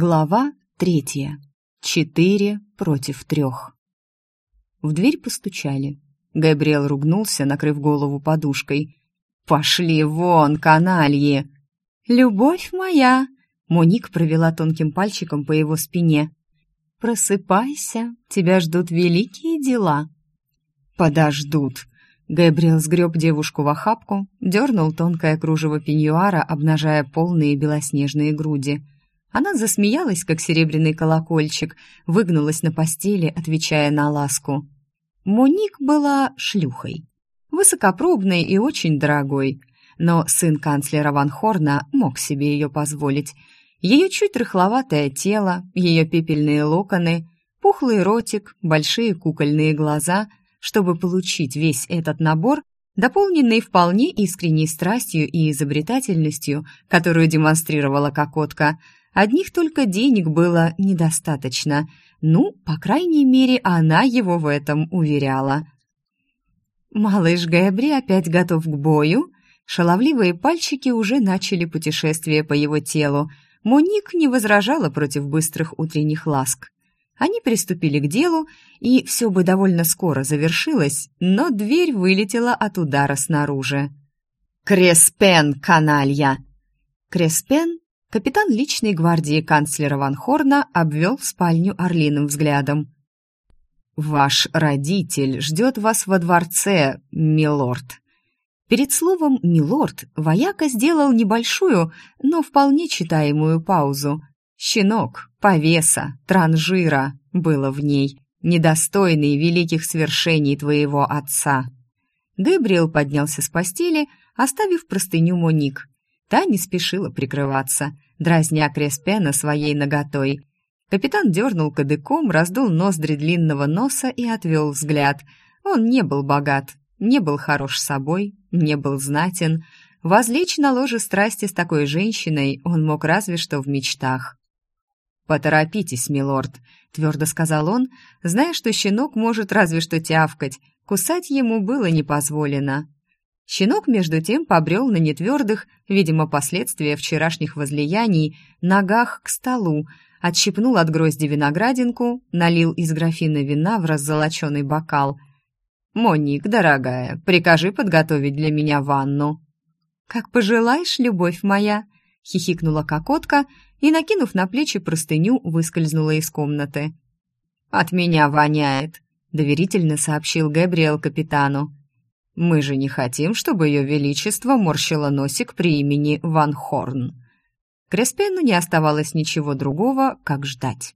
Глава третья. Четыре против трех. В дверь постучали. Габриэл ругнулся, накрыв голову подушкой. «Пошли вон, канальи!» «Любовь моя!» Моник провела тонким пальчиком по его спине. «Просыпайся, тебя ждут великие дела». «Подождут!» Габриэл сгреб девушку в охапку, дернул тонкое кружево пеньюара, обнажая полные белоснежные груди – она засмеялась, как серебряный колокольчик, выгнулась на постели, отвечая на ласку. Моник была шлюхой. Высокопробной и очень дорогой. Но сын канцлера Ван Хорна мог себе ее позволить. Ее чуть рыхловатое тело, ее пепельные локоны, пухлый ротик, большие кукольные глаза. Чтобы получить весь этот набор, дополненный вполне искренней страстью и изобретательностью, которую демонстрировала Кокотка – Одних только денег было недостаточно. Ну, по крайней мере, она его в этом уверяла. Малыш Гэбри опять готов к бою. Шаловливые пальчики уже начали путешествие по его телу. Моник не возражала против быстрых утренних ласк. Они приступили к делу, и все бы довольно скоро завершилось, но дверь вылетела от удара снаружи. «Креспен, каналья!» Креспен Капитан личной гвардии канцлера Ван Хорна обвел спальню орлиным взглядом. «Ваш родитель ждет вас во дворце, милорд». Перед словом «милорд» вояка сделал небольшую, но вполне читаемую паузу. «Щенок, повеса, транжира» было в ней, недостойный великих свершений твоего отца. Гэбриэл поднялся с постели, оставив простыню Моник. Та не спешила прикрываться, дразня Креспена своей наготой. Капитан дернул кадыком, раздул ноздри длинного носа и отвел взгляд. Он не был богат, не был хорош собой, не был знатен. Возлечь на ложе страсти с такой женщиной он мог разве что в мечтах. «Поторопитесь, милорд», — твердо сказал он, зная, что щенок может разве что тявкать, кусать ему было не позволено. Щенок, между тем, побрел на нетвердых, видимо, последствия вчерашних возлияний, ногах к столу, отщипнул от грозди виноградинку, налил из графина вина в раззолоченный бокал. «Моник, дорогая, прикажи подготовить для меня ванну». «Как пожелаешь, любовь моя», — хихикнула кокотка и, накинув на плечи простыню, выскользнула из комнаты. «От меня воняет», — доверительно сообщил Габриэл капитану. Мы же не хотим, чтобы ее величество морщило носик при имени Ван Хорн. Креспену не оставалось ничего другого, как ждать.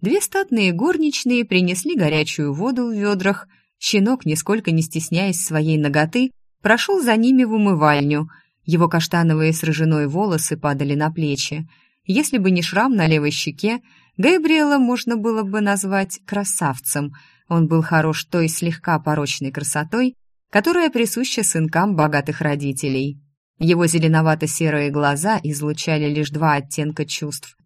Две статные горничные принесли горячую воду в ведрах. Щенок, нисколько не стесняясь своей ноготы, прошел за ними в умывальню. Его каштановые с рыжиной волосы падали на плечи. Если бы не шрам на левой щеке, Габриэла можно было бы назвать красавцем. Он был хорош той слегка порочной красотой, которая присуща сынкам богатых родителей. Его зеленовато-серые глаза излучали лишь два оттенка чувств.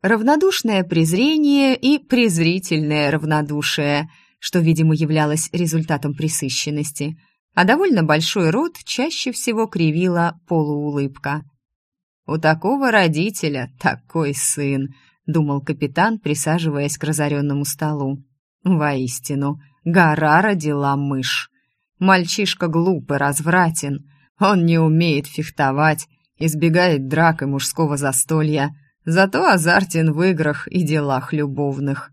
Равнодушное презрение и презрительное равнодушие, что, видимо, являлось результатом присыщенности, а довольно большой рот чаще всего кривила полуулыбка. «У такого родителя такой сын», — думал капитан, присаживаясь к разоренному столу. «Воистину, гора родила мышь». Мальчишка глупый, развратен. Он не умеет фехтовать, избегает драк и мужского застолья, зато азартен в играх и делах любовных.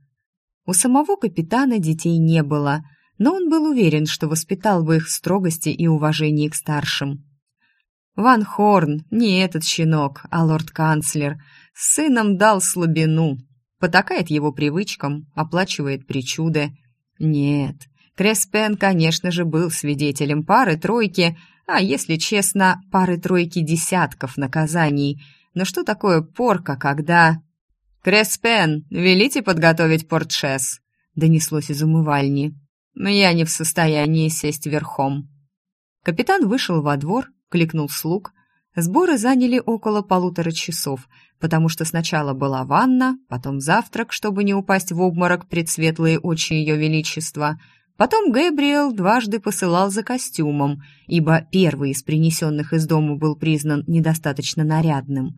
У самого капитана детей не было, но он был уверен, что воспитал бы их в строгости и уважении к старшим. Ван Хорн, не этот щенок, а лорд-канцлер, с сыном дал слабину, потакает его привычкам, оплачивает причуды. Нет, Креспен, конечно же, был свидетелем пары-тройки, а, если честно, пары-тройки десятков наказаний. Но что такое порка, когда... «Креспен, велите подготовить портшес», — донеслось из умывальни. «Я не в состоянии сесть верхом». Капитан вышел во двор, кликнул слуг. Сборы заняли около полутора часов, потому что сначала была ванна, потом завтрак, чтобы не упасть в обморок пред светлые очи ее величества — Потом Гэбриэл дважды посылал за костюмом, ибо первый из принесенных из дома был признан недостаточно нарядным.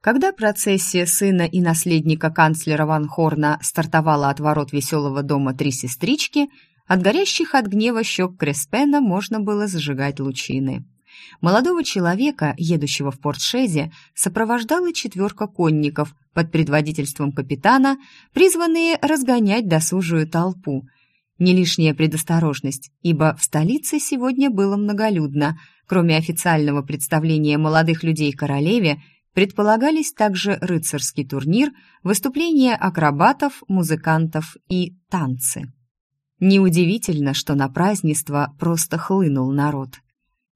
Когда процессия сына и наследника канцлера Ван Хорна стартовала от ворот веселого дома «Три сестрички», от горящих от гнева щек Креспена можно было зажигать лучины. Молодого человека, едущего в Портшезе, сопровождала четверка конников под предводительством капитана, призванные разгонять досужую толпу. Не лишняя предосторожность, ибо в столице сегодня было многолюдно. Кроме официального представления молодых людей королеве, Предполагались также рыцарский турнир, выступления акробатов, музыкантов и танцы. Неудивительно, что на празднество просто хлынул народ.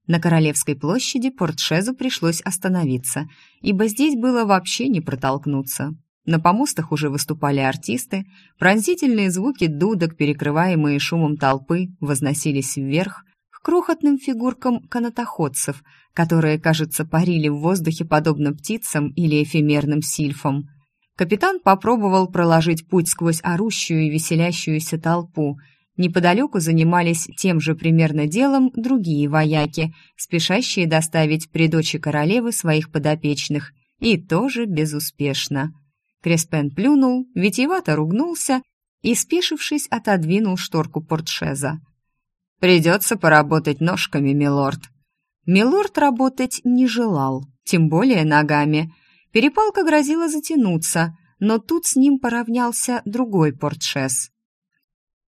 На Королевской площади Портшезу пришлось остановиться, ибо здесь было вообще не протолкнуться. На помостах уже выступали артисты, пронзительные звуки дудок, перекрываемые шумом толпы, возносились вверх, крохотным фигуркам канатоходцев, которые, кажется, парили в воздухе подобно птицам или эфемерным сильфам. Капитан попробовал проложить путь сквозь орущую и веселящуюся толпу. Неподалеку занимались тем же примерно делом другие вояки, спешащие доставить при дочи королевы своих подопечных, и тоже безуспешно. Креспен плюнул, витиевато ругнулся и, спешившись, отодвинул шторку портшеза. Придется поработать ножками, милорд». Милорд работать не желал, тем более ногами. Перепалка грозила затянуться, но тут с ним поравнялся другой портшес.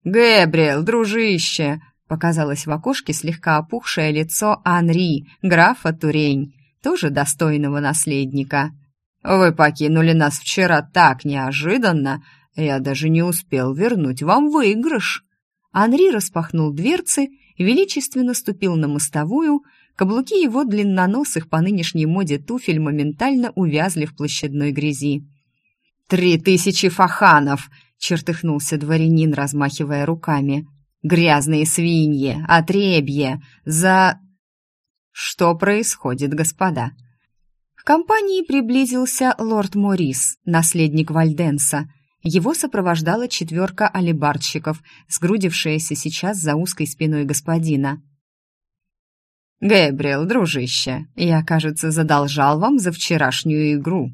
«Гэбриэл, дружище!» — показалось в окошке слегка опухшее лицо Анри, графа Турень, тоже достойного наследника. «Вы покинули нас вчера так неожиданно, я даже не успел вернуть вам выигрыш». Анри распахнул дверцы, величественно ступил на мостовую, каблуки его длинноносых по нынешней моде туфель моментально увязли в площадной грязи. «Три тысячи фаханов!» — чертыхнулся дворянин, размахивая руками. «Грязные свиньи! Отребье! За...» «Что происходит, господа?» Компании приблизился лорд Морис, наследник Вальденса, его сопровождала четверка алибардщиков, сгрудившаяся сейчас за узкой спиной господина. «Гэбриэл, дружище, я, кажется, задолжал вам за вчерашнюю игру».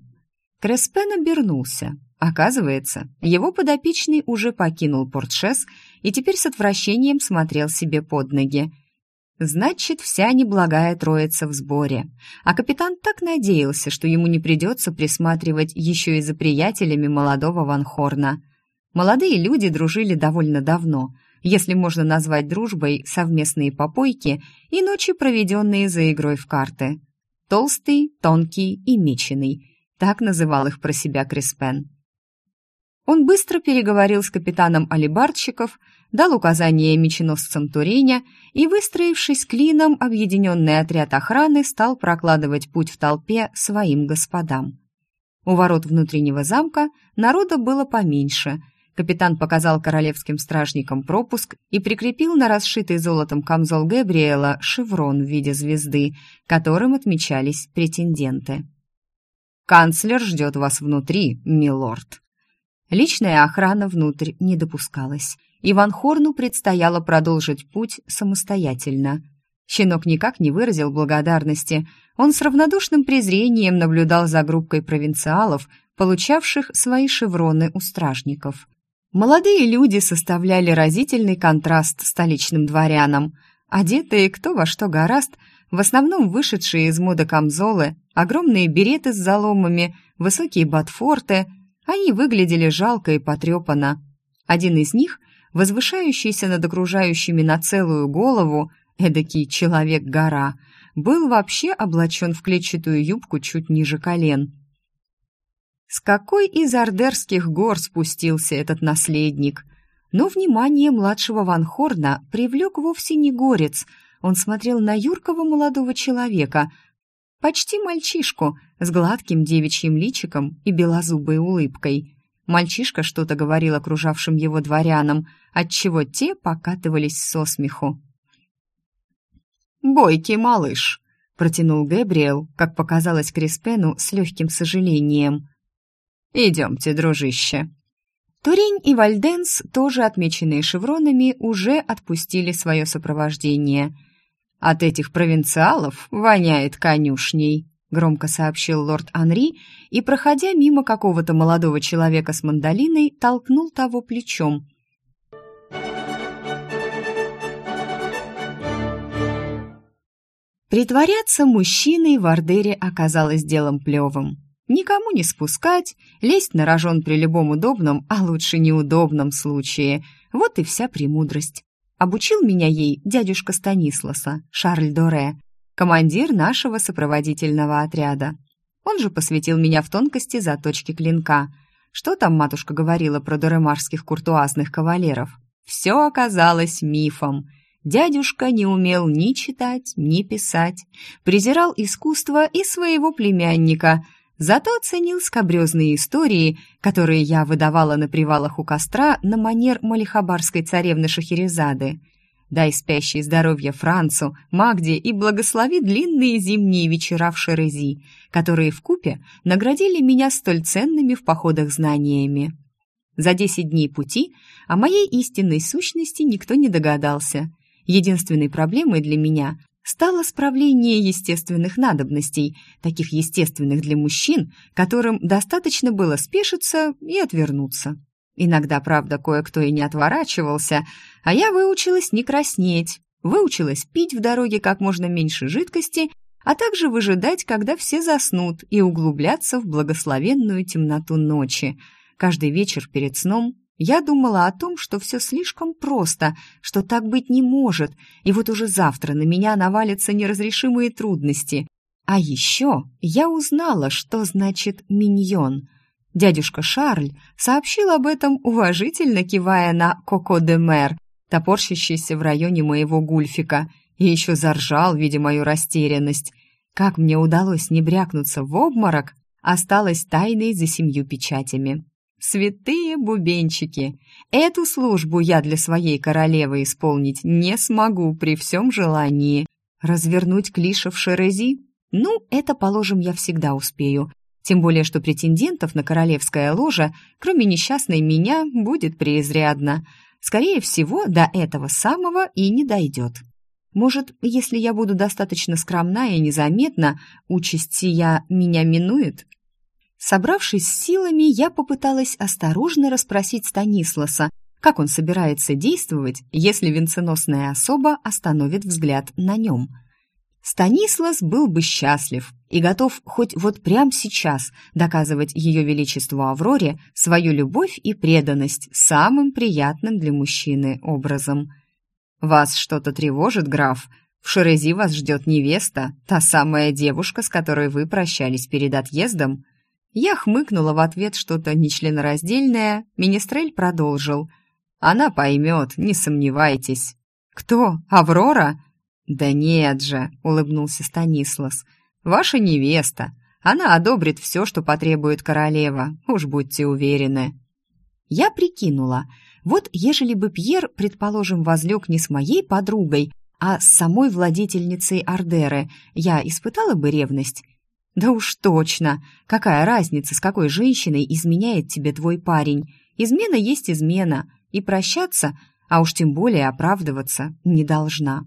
Креспен обернулся. Оказывается, его подопечный уже покинул портшес и теперь с отвращением смотрел себе под ноги. Значит, вся неблагая троица в сборе. А капитан так надеялся, что ему не придется присматривать еще и за приятелями молодого Ван Хорна. Молодые люди дружили довольно давно, если можно назвать дружбой совместные попойки и ночи, проведенные за игрой в карты. Толстый, тонкий и меченый. Так называл их про себя Криспен. Он быстро переговорил с капитаном алибардщиков, дал указания меченосцам Туреня и, выстроившись клином, объединенный отряд охраны стал прокладывать путь в толпе своим господам. У ворот внутреннего замка народа было поменьше. Капитан показал королевским стражникам пропуск и прикрепил на расшитый золотом камзол Габриэла шеврон в виде звезды, которым отмечались претенденты. «Канцлер ждет вас внутри, милорд», Личная охрана внутрь не допускалась. Иван Хорну предстояло продолжить путь самостоятельно. Щенок никак не выразил благодарности. Он с равнодушным презрением наблюдал за группкой провинциалов, получавших свои шевроны у стражников. Молодые люди составляли разительный контраст столичным дворянам. Одетые кто во что гораст, в основном вышедшие из моды камзолы, огромные береты с заломами, высокие ботфорты — они выглядели жалко и потрепанно. Один из них, возвышающийся над окружающими на целую голову, эдакий человек-гора, был вообще облачен в клетчатую юбку чуть ниже колен. С какой из ордерских гор спустился этот наследник? Но внимание младшего Ван Хорна привлек вовсе не горец. Он смотрел на юркого молодого человека, Почти мальчишку с гладким девичьим личиком и белозубой улыбкой. Мальчишка что-то говорил окружавшим его дворянам, отчего те покатывались со смеху. «Бойкий малыш», — протянул Гэбриэл, как показалось Криспену с легким сожалением. «Идемте, дружище». Турень и Вальденс, тоже отмеченные шевронами, уже отпустили свое сопровождение — от этих провинциалов воняет конюшней», — громко сообщил лорд Анри и, проходя мимо какого-то молодого человека с мандолиной, толкнул того плечом. Притворяться мужчиной в Ардере оказалось делом плевым. Никому не спускать, лезть на рожон при любом удобном, а лучше неудобном случае. Вот и вся премудрость. Обучил меня ей дядюшка Станисласа, Шарль Доре, командир нашего сопроводительного отряда. Он же посвятил меня в тонкости заточки клинка. Что там матушка говорила про доремарских куртуазных кавалеров? Все оказалось мифом — Дядюшка не умел ни читать, ни писать, презирал искусство и своего племянника, зато ценил скабрезные истории, которые я выдавала на привалах у костра на манер малихабарской царевны Шахерезады. Дай спящей здоровье Францу, Магде и благослови длинные зимние вечера в Шерези, которые в купе наградили меня столь ценными в походах знаниями. За десять дней пути о моей истинной сущности никто не догадался — Единственной проблемой для меня стало справление естественных надобностей, таких естественных для мужчин, которым достаточно было спешиться и отвернуться. Иногда, правда, кое-кто и не отворачивался, а я выучилась не краснеть, выучилась пить в дороге как можно меньше жидкости, а также выжидать, когда все заснут, и углубляться в благословенную темноту ночи. Каждый вечер перед сном я думала о том, что все слишком просто, что так быть не может, и вот уже завтра на меня навалятся неразрешимые трудности. А еще я узнала, что значит «миньон». Дядюшка Шарль сообщил об этом, уважительно кивая на «Коко де Мэр», топорщащийся в районе моего гульфика, и еще заржал, видя мою растерянность. Как мне удалось не брякнуться в обморок, осталось тайной за семью печатями. Святые бубенчики! Эту службу я для своей королевы исполнить не смогу при всем желании. Развернуть клиша в Шерези? Ну, это, положим, я всегда успею. Тем более, что претендентов на королевское ложе, кроме несчастной меня, будет преизрядно. Скорее всего, до этого самого и не дойдет. Может, если я буду достаточно скромна и незаметна, участь сия меня минует? Собравшись с силами, я попыталась осторожно расспросить Станисласа, как он собирается действовать, если венценосная особа остановит взгляд на нем. Станислас был бы счастлив и готов хоть вот прямо сейчас доказывать ее величеству Авроре свою любовь и преданность самым приятным для мужчины образом. «Вас что-то тревожит, граф? В Шерези вас ждет невеста, та самая девушка, с которой вы прощались перед отъездом?» Я хмыкнула в ответ что-то нечленораздельное, Министрель продолжил. «Она поймет, не сомневайтесь». «Кто? Аврора?» «Да нет же», — улыбнулся Станислас. «Ваша невеста. Она одобрит все, что потребует королева, уж будьте уверены». Я прикинула, вот ежели бы Пьер, предположим, возлег не с моей подругой, а с самой владительницей Ардеры, я испытала бы ревность да уж точно. Какая разница, с какой женщиной изменяет тебе твой парень? Измена есть измена, и прощаться, а уж тем более оправдываться, не должна.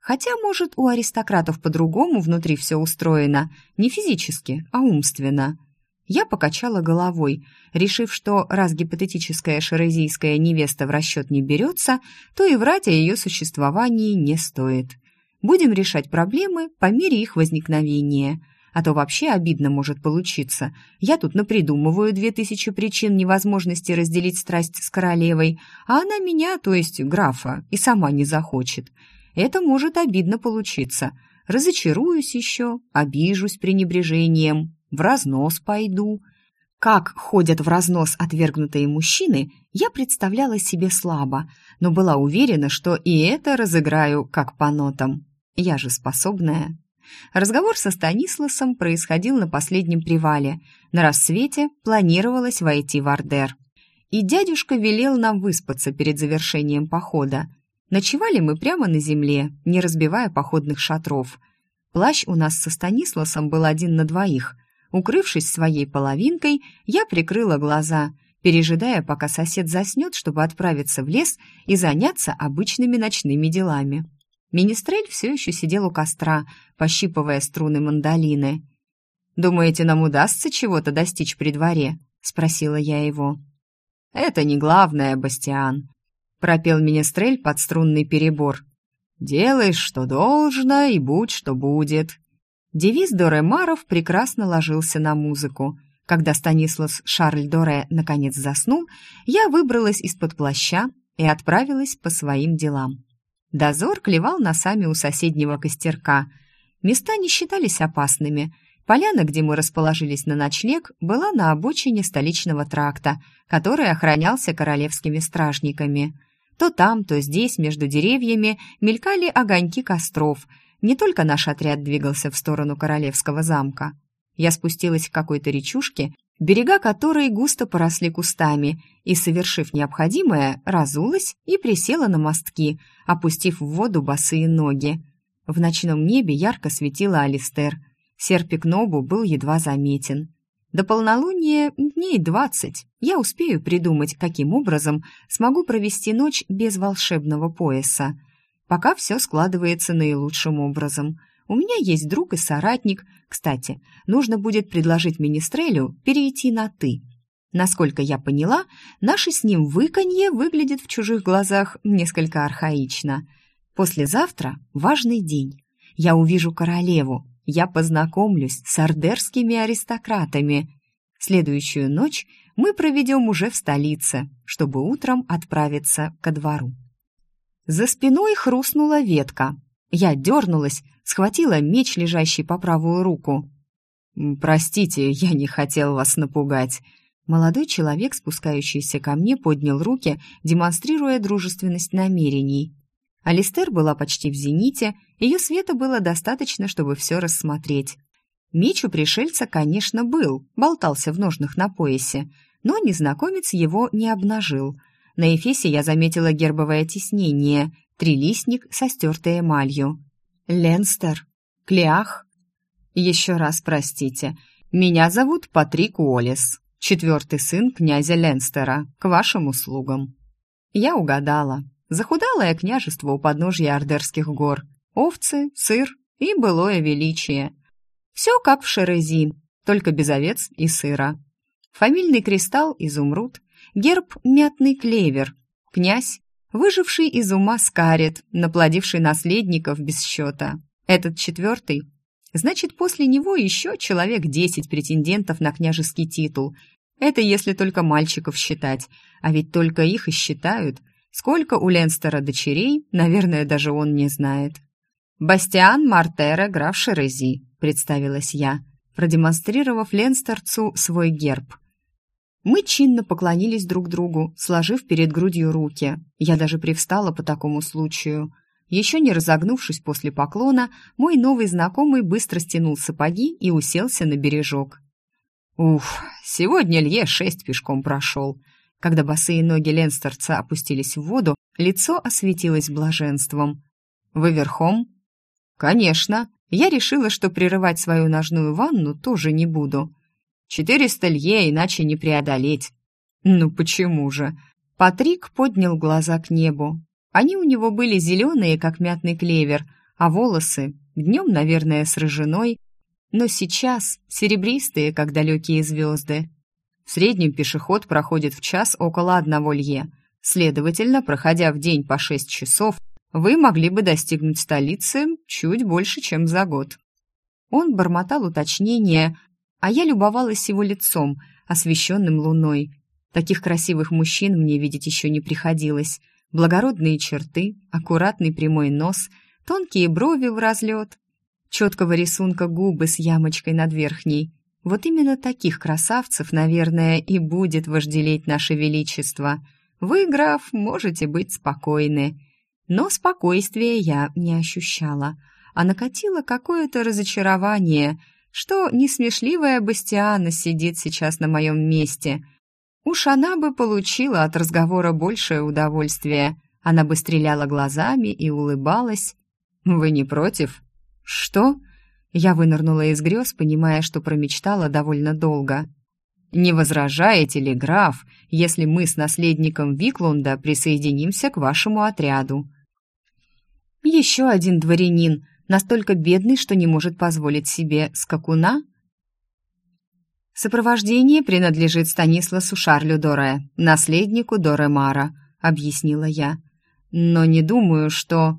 Хотя, может, у аристократов по-другому внутри все устроено, не физически, а умственно. Я покачала головой, решив, что раз гипотетическая шерезийская невеста в расчет не берется, то и врать о ее существовании не стоит. Будем решать проблемы по мере их возникновения – а то вообще обидно может получиться. Я тут напридумываю две тысячи причин невозможности разделить страсть с королевой, а она меня, то есть графа, и сама не захочет. Это может обидно получиться. Разочаруюсь еще, обижусь пренебрежением, в разнос пойду. Как ходят в разнос отвергнутые мужчины, я представляла себе слабо, но была уверена, что и это разыграю как по нотам. Я же способная. Разговор со Станисласом происходил на последнем привале. На рассвете планировалось войти в Ардер. И дядюшка велел нам выспаться перед завершением похода. Ночевали мы прямо на земле, не разбивая походных шатров. Плащ у нас со Станисласом был один на двоих. Укрывшись своей половинкой, я прикрыла глаза, пережидая, пока сосед заснет, чтобы отправиться в лес и заняться обычными ночными делами. Министрель все еще сидел у костра, пощипывая струны мандолины. Думаете, нам удастся чего-то достичь при дворе?» — спросила я его. «Это не главное, Бастиан», — пропел Министрель под струнный перебор. «Делай, что должно, и будь, что будет». Девиз Доре Маров прекрасно ложился на музыку. Когда Станислав Шарль Доре наконец заснул, я выбралась из-под плаща и отправилась по своим делам. Дозор клевал носами у соседнего костерка. Места не считались опасными — Поляна, где мы расположились на ночлег, была на обочине столичного тракта, который охранялся королевскими стражниками. То там, то здесь, между деревьями, мелькали огоньки костров. Не только наш отряд двигался в сторону королевского замка. Я спустилась к какой-то речушке, берега которой густо поросли кустами, и, совершив необходимое, разулась и присела на мостки, опустив в воду босые ноги. В ночном небе ярко светила Алистер — Серпик Нобу был едва заметен. До полнолуния дней двадцать. Я успею придумать, каким образом смогу провести ночь без волшебного пояса. Пока все складывается наилучшим образом. У меня есть друг и соратник. Кстати, нужно будет предложить Министрелю перейти на «ты». Насколько я поняла, наше с ним выканье выглядит в чужих глазах несколько архаично. Послезавтра важный день. Я увижу королеву, я познакомлюсь с ардерскими аристократами. Следующую ночь мы проведем уже в столице, чтобы утром отправиться ко двору. За спиной хрустнула ветка. Я дернулась, схватила меч, лежащий по правую руку. «Простите, я не хотел вас напугать». Молодой человек, спускающийся ко мне, поднял руки, демонстрируя дружественность намерений. Алистер была почти в зените, ее света было достаточно, чтобы все рассмотреть. Меч у пришельца, конечно, был, болтался в ножнах на поясе, но незнакомец его не обнажил. На эфесе я заметила гербовое тиснение, трилистник со стертой эмалью. «Ленстер? Клеах?» «Еще раз простите. Меня зовут Патрик Уоллес, четвертый сын князя Ленстера, к вашим услугам». Я угадала. Захудалое княжество у подножья Ордерских гор, овцы, сыр и былое величие. Все как в Шерези, только без овец и сыра. Фамильный кристалл – изумруд, герб – мятный клевер, князь – выживший из ума скарет, наплодивший наследников без счета. Этот четвертый – значит, после него еще человек десять претендентов на княжеский титул. Это если только мальчиков считать, а ведь только их и считают – Сколько у Ленстера дочерей, наверное, даже он не знает. «Бастиан Мартера, граф Шерези», — представилась я, продемонстрировав Ленстерцу свой герб. Мы чинно поклонились друг другу, сложив перед грудью руки. Я даже привстала по такому случаю. Еще не разогнувшись после поклона, мой новый знакомый быстро стянул сапоги и уселся на бережок. «Уф, сегодня Лье шесть пешком прошел», когда босые ноги Ленстерца опустились в воду, лицо осветилось блаженством. «Вы верхом?» «Конечно. Я решила, что прерывать свою ножную ванну тоже не буду. Четыреста лье иначе не преодолеть». «Ну почему же?» Патрик поднял глаза к небу. Они у него были зеленые, как мятный клевер, а волосы, днем, наверное, с рыжиной, но сейчас серебристые, как далекие звезды. В среднем пешеход проходит в час около одного лье. Следовательно, проходя в день по шесть часов, вы могли бы достигнуть столицы чуть больше, чем за год. Он бормотал уточнения, а я любовалась его лицом, освещенным луной. Таких красивых мужчин мне видеть еще не приходилось. Благородные черты, аккуратный прямой нос, тонкие брови в разлет, четкого рисунка губы с ямочкой над верхней, вот именно таких красавцев, наверное, и будет вожделеть наше величество. Вы, граф, можете быть спокойны. Но спокойствия я не ощущала, а накатило какое-то разочарование, что несмешливая Бастиана сидит сейчас на моем месте. Уж она бы получила от разговора большее удовольствие. Она бы стреляла глазами и улыбалась. «Вы не против?» «Что?» Я вынырнула из грез, понимая, что промечтала довольно долго. «Не возражаете ли, граф, если мы с наследником Виклунда присоединимся к вашему отряду?» «Еще один дворянин, настолько бедный, что не может позволить себе скакуна?» «Сопровождение принадлежит Станисласу Шарлю Доре, наследнику Доре Мара», — объяснила я. «Но не думаю, что...»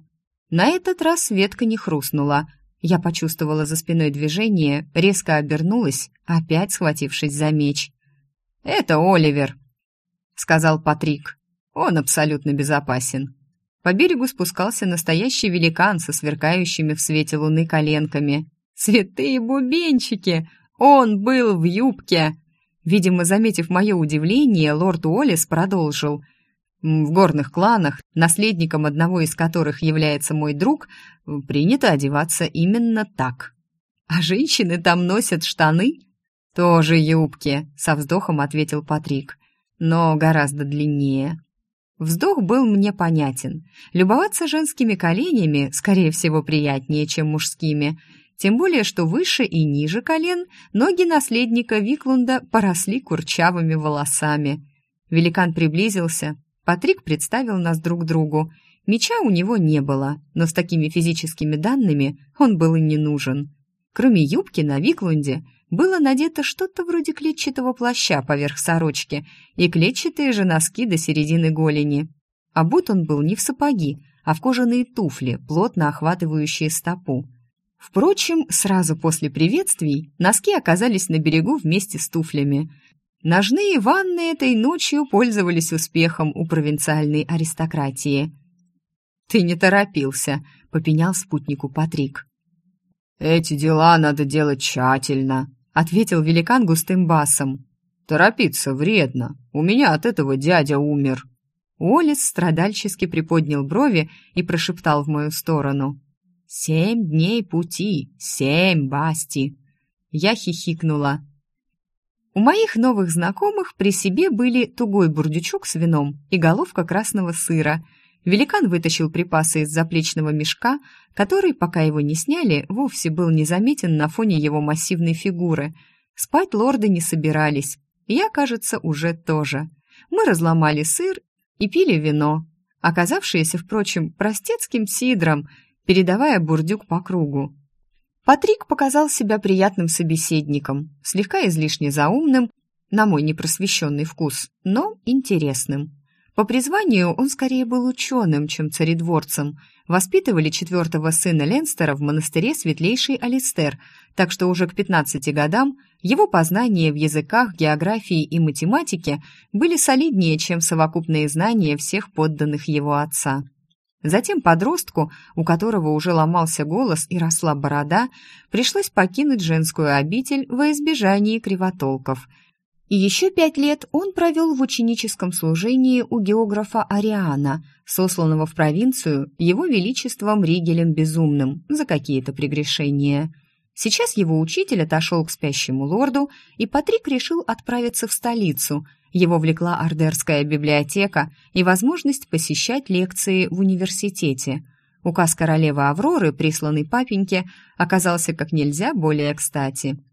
На этот раз ветка не хрустнула. Я почувствовала за спиной движение, резко обернулась, опять схватившись за меч. «Это Оливер», — сказал Патрик. «Он абсолютно безопасен». По берегу спускался настоящий великан со сверкающими в свете луны коленками. «Святые бубенчики! Он был в юбке!» Видимо, заметив мое удивление, лорд Уоллес продолжил. «В горных кланах, наследником одного из которых является мой друг, принято одеваться именно так. А женщины там носят штаны?» «Тоже юбки», — со вздохом ответил Патрик, «но гораздо длиннее». Вздох был мне понятен. Любоваться женскими коленями, скорее всего, приятнее, чем мужскими. Тем более, что выше и ниже колен ноги наследника Виклунда поросли курчавыми волосами. Великан приблизился. Патрик представил нас друг другу. Меча у него не было, но с такими физическими данными он был и не нужен. Кроме юбки на Виклунде было надето что-то вроде клетчатого плаща поверх сорочки и клетчатые же носки до середины голени. А будь он был не в сапоги, а в кожаные туфли, плотно охватывающие стопу. Впрочем, сразу после приветствий носки оказались на берегу вместе с туфлями. Ножные ванны этой ночью пользовались успехом у провинциальной аристократии. «Ты не торопился», — попенял спутнику Патрик. «Эти дела надо делать тщательно», — ответил великан густым басом. «Торопиться вредно. У меня от этого дядя умер». Уоллес страдальчески приподнял брови и прошептал в мою сторону. «Семь дней пути, семь, Басти!» Я хихикнула. У моих новых знакомых при себе были тугой бурдючок с вином и головка красного сыра. Великан вытащил припасы из заплечного мешка, который, пока его не сняли, вовсе был незаметен на фоне его массивной фигуры. Спать лорды не собирались. Я, кажется, уже тоже. Мы разломали сыр и пили вино, оказавшееся, впрочем, простецким сидром, передавая бурдюк по кругу. Патрик показал себя приятным собеседником, слегка излишне заумным, на мой непросвещенный вкус, но интересным. По призванию он скорее был ученым, чем царедворцем. Воспитывали четвертого сына Ленстера в монастыре Светлейший Алистер, так что уже к 15 годам его познания в языках, географии и математике были солиднее, чем совокупные знания всех подданных его отца. Затем подростку, у которого уже ломался голос и росла борода, пришлось покинуть женскую обитель во избежание кривотолков – и еще пять лет он провел в ученическом служении у географа Ариана, сосланного в провинцию его величеством Ригелем Безумным за какие-то прегрешения. Сейчас его учитель отошел к спящему лорду, и Патрик решил отправиться в столицу. Его влекла Ардерская библиотека и возможность посещать лекции в университете. Указ королевы Авроры, присланный папеньке, оказался как нельзя более кстати –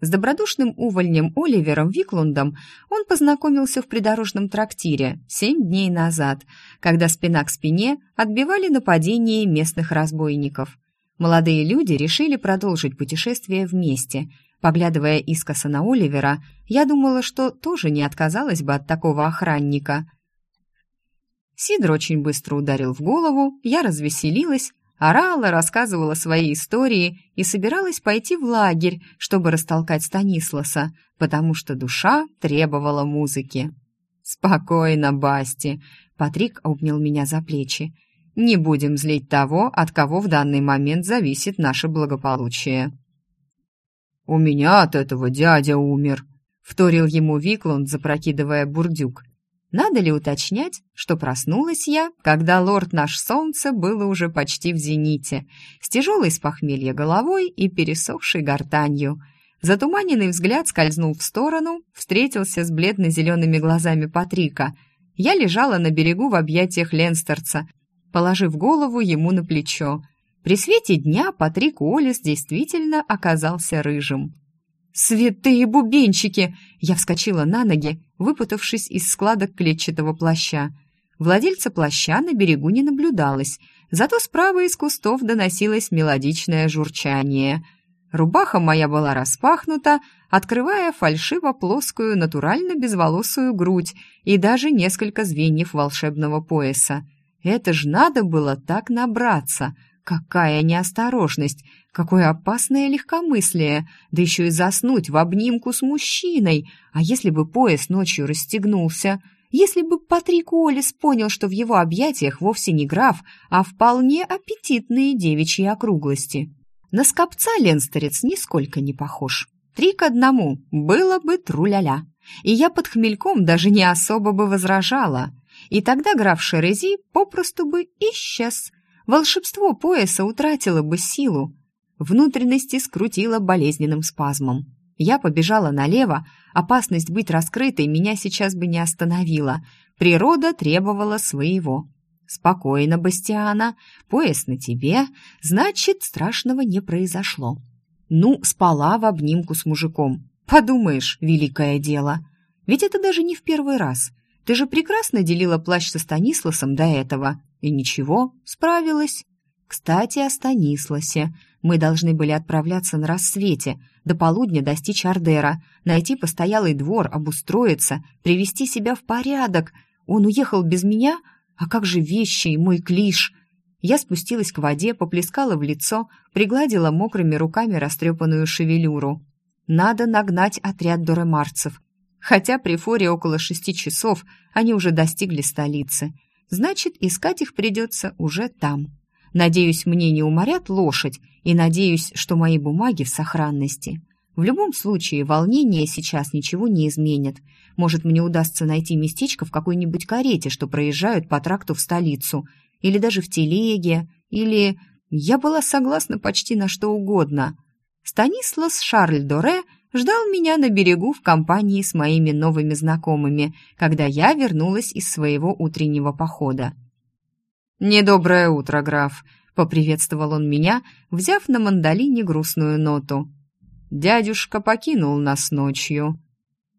с добродушным увольнем Оливером Виклундом он познакомился в придорожном трактире семь дней назад, когда спина к спине отбивали нападение местных разбойников. Молодые люди решили продолжить путешествие вместе. Поглядывая искоса на Оливера, я думала, что тоже не отказалась бы от такого охранника. Сидор очень быстро ударил в голову, я развеселилась орала, рассказывала свои истории и собиралась пойти в лагерь, чтобы растолкать Станисласа, потому что душа требовала музыки. «Спокойно, Басти!» — Патрик обнял меня за плечи. «Не будем злить того, от кого в данный момент зависит наше благополучие». «У меня от этого дядя умер», — вторил ему Виклунд, запрокидывая бурдюк. Надо ли уточнять, что проснулась я, когда лорд наш солнце было уже почти в зените, с тяжелой с похмелья головой и пересохшей гортанью. Затуманенный взгляд скользнул в сторону, встретился с бледно-зелеными глазами Патрика. Я лежала на берегу в объятиях Ленстерца, положив голову ему на плечо. При свете дня Патрик Уоллес действительно оказался рыжим. «Святые бубенчики!» Я вскочила на ноги, выпутавшись из складок клетчатого плаща. Владельца плаща на берегу не наблюдалось, зато справа из кустов доносилось мелодичное журчание. Рубаха моя была распахнута, открывая фальшиво-плоскую, натурально безволосую грудь и даже несколько звеньев волшебного пояса. Это ж надо было так набраться. Какая неосторожность, какое опасное легкомыслие, да еще и заснуть в обнимку с мужчиной. А если бы пояс ночью расстегнулся? Если бы Патрик Уоллес понял, что в его объятиях вовсе не граф, а вполне аппетитные девичьи округлости. На скопца ленстерец нисколько не похож. Три к одному, было бы труляля. И я под хмельком даже не особо бы возражала. И тогда граф Шерези попросту бы исчез. Волшебство пояса утратило бы силу. Внутренности скрутило болезненным спазмом. Я побежала налево, опасность быть раскрытой меня сейчас бы не остановила. Природа требовала своего. «Спокойно, Бастиана, пояс на тебе, значит, страшного не произошло». Ну, спала в обнимку с мужиком. Подумаешь, великое дело. Ведь это даже не в первый раз. Ты же прекрасно делила плащ со Станисласом до этого. И ничего, справилась. Кстати, о Станисласе. Мы должны были отправляться на рассвете, до полудня достичь Ардера, найти постоялый двор, обустроиться, привести себя в порядок. Он уехал без меня, а как же вещи и мой клиш? Я спустилась к воде, поплескала в лицо, пригладила мокрыми руками растрепанную шевелюру. Надо нагнать отряд доремарцев. Хотя при форе около шести часов они уже достигли столицы. Значит, искать их придется уже там. Надеюсь, мне не уморят лошадь, и надеюсь, что мои бумаги в сохранности. В любом случае, волнение сейчас ничего не изменит. Может, мне удастся найти местечко в какой-нибудь карете, что проезжают по тракту в столицу, или даже в телеге, или... Я была согласна почти на что угодно. Станислав Шарль Доре ждал меня на берегу в компании с моими новыми знакомыми, когда я вернулась из своего утреннего похода. «Недоброе утро, граф», — поприветствовал он меня, взяв на мандолине грустную ноту. Дядюшка покинул нас ночью».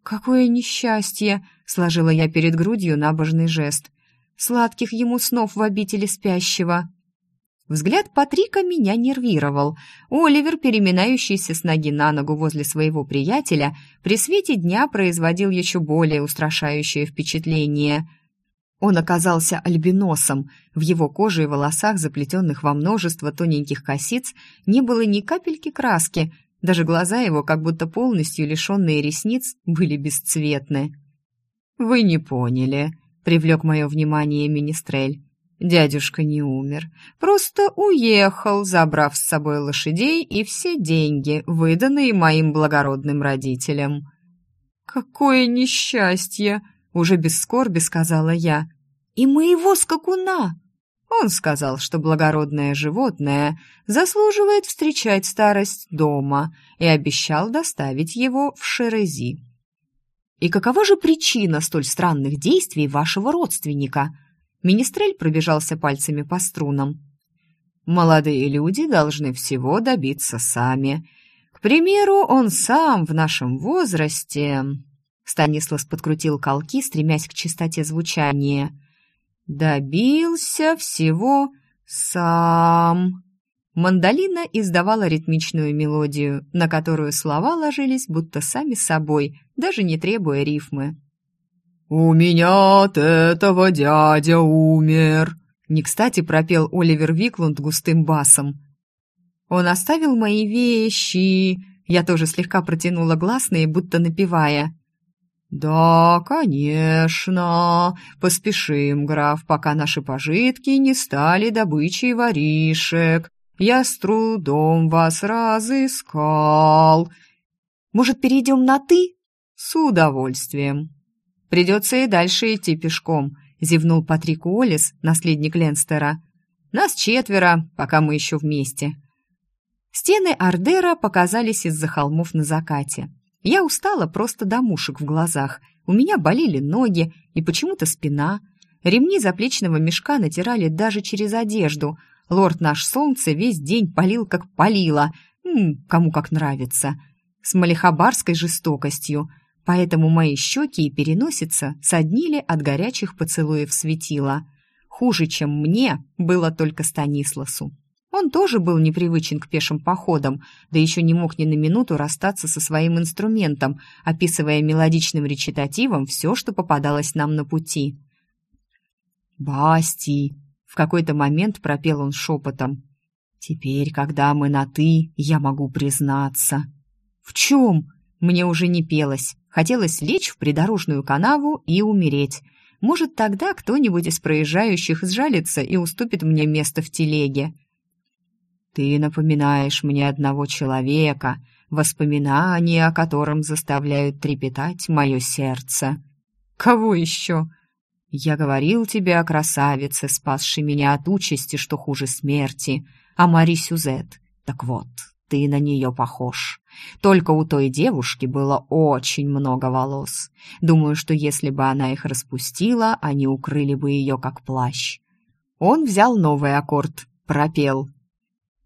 «Какое несчастье!» — сложила я перед грудью набожный жест. «Сладких ему снов в обители спящего». Взгляд Патрика меня нервировал. Оливер, переминающийся с ноги на ногу возле своего приятеля, при свете дня производил еще более устрашающее впечатление. Он оказался альбиносом. В его коже и волосах, заплетенных во множество тоненьких косиц, не было ни капельки краски, даже глаза его, как будто полностью лишенные ресниц, были бесцветны. «Вы не поняли», — привлек мое внимание Министрель. «Дядюшка не умер, просто уехал, забрав с собой лошадей и все деньги, выданные моим благородным родителям». «Какое несчастье!» — уже без скорби сказала я. «И моего скакуна!» Он сказал, что благородное животное заслуживает встречать старость дома и обещал доставить его в Шерези. «И какова же причина столь странных действий вашего родственника?» Министрель пробежался пальцами по струнам. «Молодые люди должны всего добиться сами. К примеру, он сам в нашем возрасте...» Станислав подкрутил колки, стремясь к чистоте звучания – Добился всего сам. Мандолина издавала ритмичную мелодию, на которую слова ложились будто сами собой, даже не требуя рифмы. «У меня от этого дядя умер», — не кстати пропел Оливер Виклунд густым басом. «Он оставил мои вещи», — я тоже слегка протянула гласные, будто напевая. «Да, конечно. Поспешим, граф, пока наши пожитки не стали добычей воришек. Я с трудом вас разыскал. Может, перейдем на «ты»?» «С удовольствием». «Придется и дальше идти пешком», — зевнул Патрик Уоллес, наследник Ленстера. «Нас четверо, пока мы еще вместе». Стены Ардера показались из-за холмов на закате. Я устала просто до мушек в глазах. У меня болели ноги и почему-то спина. Ремни заплечного мешка натирали даже через одежду. Лорд наш солнце весь день палил, как палило. М -м, кому как нравится. С малихабарской жестокостью. Поэтому мои щеки и переносица соднили от горячих поцелуев светила. Хуже, чем мне, было только Станисласу. Он тоже был непривычен к пешим походам, да еще не мог ни на минуту расстаться со своим инструментом, описывая мелодичным речитативом все, что попадалось нам на пути. «Басти!» — в какой-то момент пропел он шепотом. «Теперь, когда мы на «ты», я могу признаться». «В чем?» Мне уже не пелось. Хотелось лечь в придорожную канаву и умереть. Может, тогда кто-нибудь из проезжающих сжалится и уступит мне место в телеге. Ты напоминаешь мне одного человека, воспоминания о котором заставляют трепетать мое сердце. Кого еще? Я говорил тебе о красавице, спасшей меня от участи, что хуже смерти, о Мари Сюзет. Так вот, ты на нее похож. Только у той девушки было очень много волос. Думаю, что если бы она их распустила, они укрыли бы ее как плащ. Он взял новый аккорд, пропел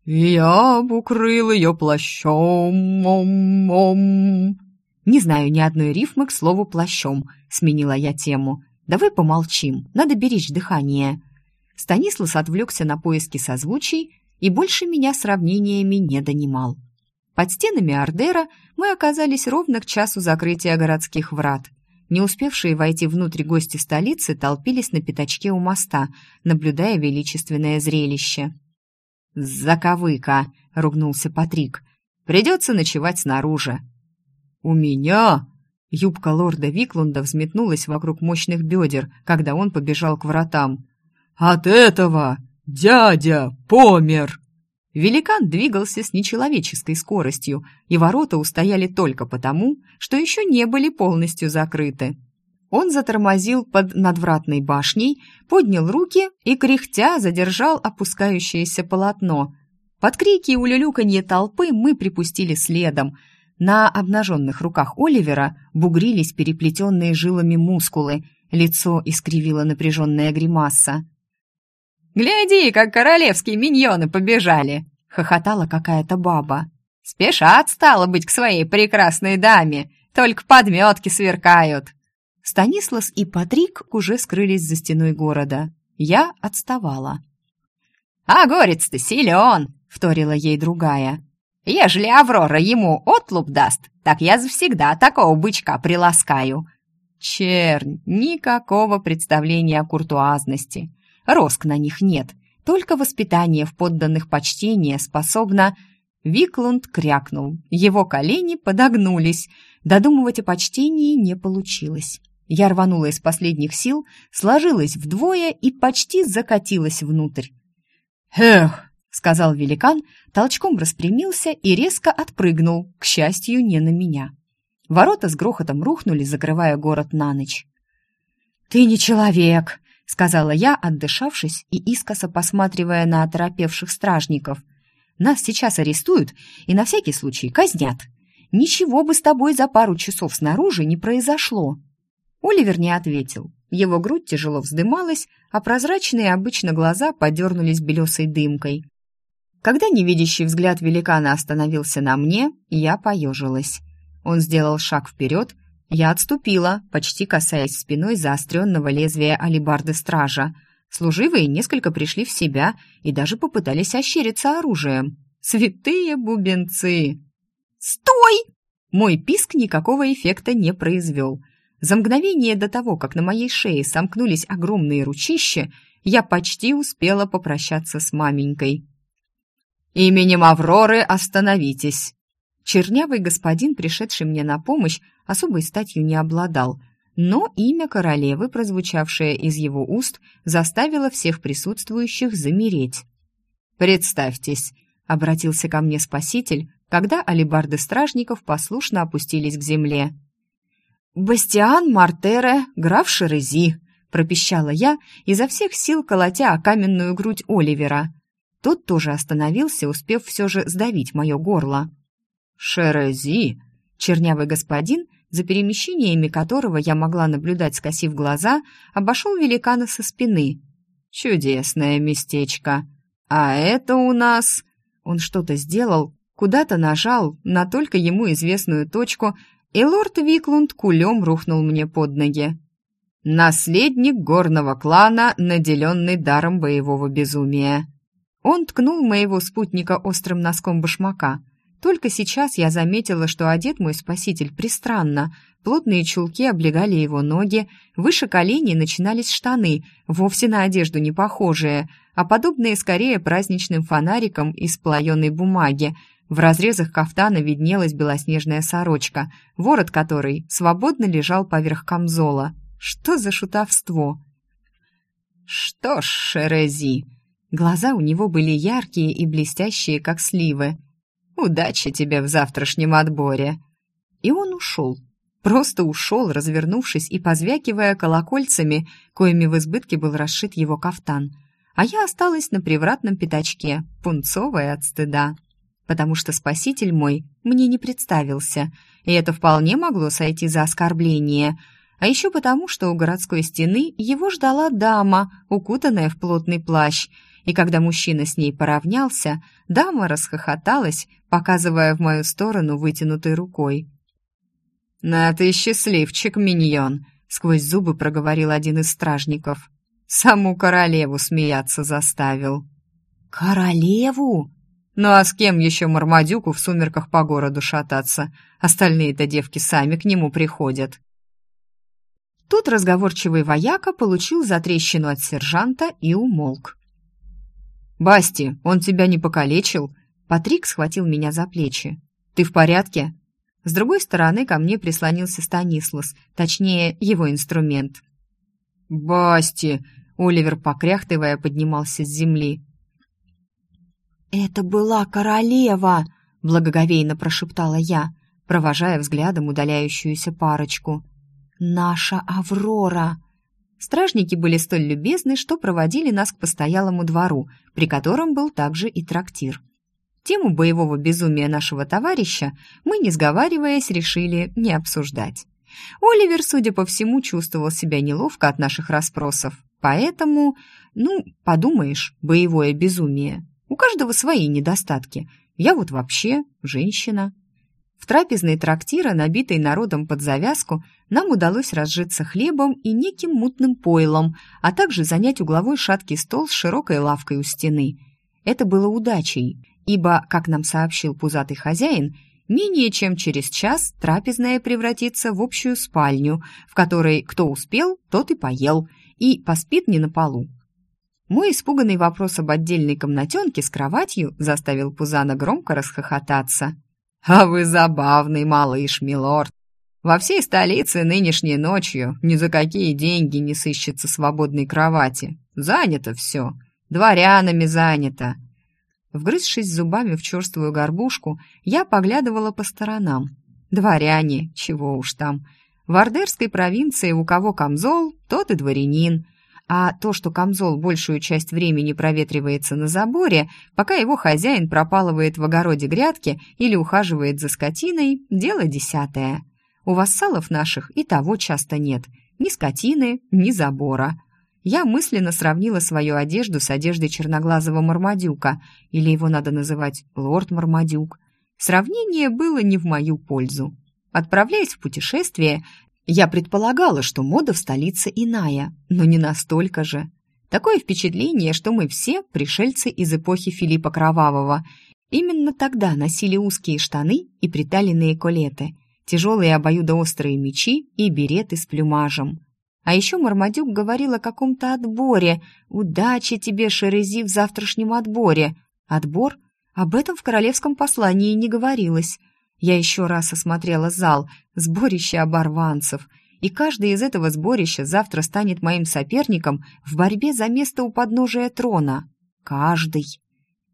«Я б укрыл ее плащом, ом, ом». «Не знаю ни одной рифмы к слову «плащом», — сменила я тему. «Давай помолчим, надо беречь дыхание». Станислав отвлекся на поиски созвучий и больше меня сравнениями не донимал. Под стенами Ардера мы оказались ровно к часу закрытия городских врат. Не успевшие войти внутрь гости столицы толпились на пятачке у моста, наблюдая величественное зрелище. «Заковыка!» — ругнулся Патрик. «Придется ночевать снаружи». «У меня!» Юбка лорда Виклунда взметнулась вокруг мощных бедер, когда он побежал к вратам. «От этого дядя помер!» Великан двигался с нечеловеческой скоростью, и ворота устояли только потому, что еще не были полностью закрыты. Он затормозил под надвратной башней, поднял руки и, кряхтя, задержал опускающееся полотно. Под крики и улюлюканье толпы мы припустили следом. На обнаженных руках Оливера бугрились переплетенные жилами мускулы, лицо искривило напряженная гримаса. «Гляди, как королевские миньоны побежали!» — хохотала какая-то баба. «Спешат, стало быть, к своей прекрасной даме, только подметки сверкают!» Станислас и Патрик уже скрылись за стеной города. Я отставала. «А горец-то силен!» — вторила ей другая. «Ежели Аврора ему отлуп даст, так я завсегда такого бычка приласкаю». Чернь, никакого представления о куртуазности. Роск на них нет, только воспитание в подданных почтения способно... Виклунд крякнул, его колени подогнулись. Додумывать о почтении не получилось. Я рванула из последних сил, сложилась вдвое и почти закатилась внутрь. «Эх!» — сказал великан, толчком распрямился и резко отпрыгнул, к счастью, не на меня. Ворота с грохотом рухнули, закрывая город на ночь. «Ты не человек!» — сказала я, отдышавшись и искоса посматривая на оторопевших стражников. «Нас сейчас арестуют и на всякий случай казнят. Ничего бы с тобой за пару часов снаружи не произошло». Оливер не ответил. Его грудь тяжело вздымалась, а прозрачные обычно глаза подернулись белесой дымкой. Когда невидящий взгляд великана остановился на мне, я поежилась. Он сделал шаг вперед, я отступила, почти касаясь спиной заостренного лезвия алибарды стража. Служивые несколько пришли в себя и даже попытались ощериться оружием. Святые бубенцы! «Стой!» Мой писк никакого эффекта не произвел — за мгновение до того, как на моей шее сомкнулись огромные ручища, я почти успела попрощаться с маменькой. «Именем Авроры остановитесь!» Чернявый господин, пришедший мне на помощь, особой статью не обладал, но имя королевы, прозвучавшее из его уст, заставило всех присутствующих замереть. «Представьтесь», — обратился ко мне спаситель, когда алибарды стражников послушно опустились к земле. «Бастиан Мартере, граф Шерези», — пропищала я, изо всех сил колотя о каменную грудь Оливера. Тот тоже остановился, успев все же сдавить мое горло. «Шерези», — чернявый господин, за перемещениями которого я могла наблюдать, скосив глаза, обошел великана со спины. «Чудесное местечко. А это у нас...» Он что-то сделал, куда-то нажал на только ему известную точку, и лорд Виклунд кулем рухнул мне под ноги. Наследник горного клана, наделенный даром боевого безумия. Он ткнул моего спутника острым носком башмака. Только сейчас я заметила, что одет мой спаситель пристранно. Плотные чулки облегали его ноги, выше коленей начинались штаны, вовсе на одежду не похожие, а подобные скорее праздничным фонарикам из плаеной бумаги. В разрезах кафтана виднелась белоснежная сорочка, ворот которой свободно лежал поверх камзола. Что за шутовство? «Что ж, Шерези!» Глаза у него были яркие и блестящие, как сливы. «Удачи тебе в завтрашнем отборе!» И он ушел. Просто ушел, развернувшись и позвякивая колокольцами, коими в избытке был расшит его кафтан. А я осталась на привратном пятачке, пунцовая от стыда. Потому что спаситель мой мне не представился, и это вполне могло сойти за оскорбление — а еще потому, что у городской стены его ждала дама, укутанная в плотный плащ, и когда мужчина с ней поравнялся, дама расхохоталась, показывая в мою сторону вытянутой рукой. «На ты счастливчик, миньон!» — сквозь зубы проговорил один из стражников. «Саму королеву смеяться заставил». «Королеву?» «Ну а с кем еще Мармадюку в сумерках по городу шататься? Остальные-то девки сами к нему приходят». Тут разговорчивый вояка получил затрещину от сержанта и умолк. «Басти, он тебя не покалечил?» Патрик схватил меня за плечи. «Ты в порядке?» С другой стороны ко мне прислонился Станислас, точнее, его инструмент. «Басти!» — Оливер, покряхтывая, поднимался с земли. «Это была королева!» — благоговейно прошептала я, провожая взглядом удаляющуюся парочку. «Наша Аврора!» Стражники были столь любезны, что проводили нас к постоялому двору, при котором был также и трактир. Тему боевого безумия нашего товарища мы, не сговариваясь, решили не обсуждать. Оливер, судя по всему, чувствовал себя неловко от наших расспросов, поэтому, ну, подумаешь, боевое безумие. У каждого свои недостатки. Я вот вообще женщина. В трапезной трактира, набитой народом под завязку, нам удалось разжиться хлебом и неким мутным пойлом, а также занять угловой шаткий стол с широкой лавкой у стены. Это было удачей, ибо, как нам сообщил пузатый хозяин, менее чем через час трапезная превратится в общую спальню, в которой кто успел, тот и поел, и поспит не на полу. Мой испуганный вопрос об отдельной комнатенке с кроватью заставил Пузана громко расхохотаться. «А вы забавный малыш, милорд. Во всей столице нынешней ночью ни за какие деньги не сыщется свободной кровати. Занято все. Дворянами занято». Вгрызшись зубами в черствую горбушку, я поглядывала по сторонам. Дворяне, чего уж там. В Ордерской провинции у кого камзол, тот и дворянин. А то, что камзол большую часть времени проветривается на заборе, пока его хозяин пропалывает в огороде грядки или ухаживает за скотиной, дело десятое. У вассалов наших и того часто нет. Ни скотины, ни забора. Я мысленно сравнила свою одежду с одеждой черноглазого Мармадюка, или его надо называть лорд Мармадюк. Сравнение было не в мою пользу. Отправляясь в путешествие, я предполагала, что мода в столице иная, но не настолько же. Такое впечатление, что мы все пришельцы из эпохи Филиппа Кровавого. Именно тогда носили узкие штаны и приталенные колеты, тяжелые обоюдоострые мечи и береты с плюмажем. А еще Мармадюк говорил о каком-то отборе. «Удачи тебе, Шерези, в завтрашнем отборе!» «Отбор?» Об этом в королевском послании не говорилось. Я еще раз осмотрела зал, сборище оборванцев, и каждый из этого сборища завтра станет моим соперником в борьбе за место у подножия трона. Каждый.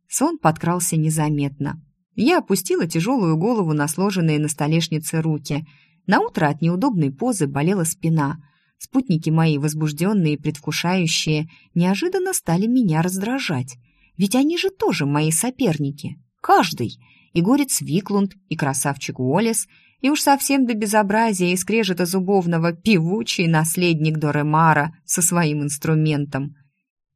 Сон подкрался незаметно. Я опустила тяжелую голову на сложенные на столешнице руки. На утро от неудобной позы болела спина. Спутники мои, возбужденные и предвкушающие, неожиданно стали меня раздражать. Ведь они же тоже мои соперники. Каждый и горец Виклунд, и красавчик Уоллес, и уж совсем до безобразия и скрежета зубовного певучий наследник Доремара со своим инструментом.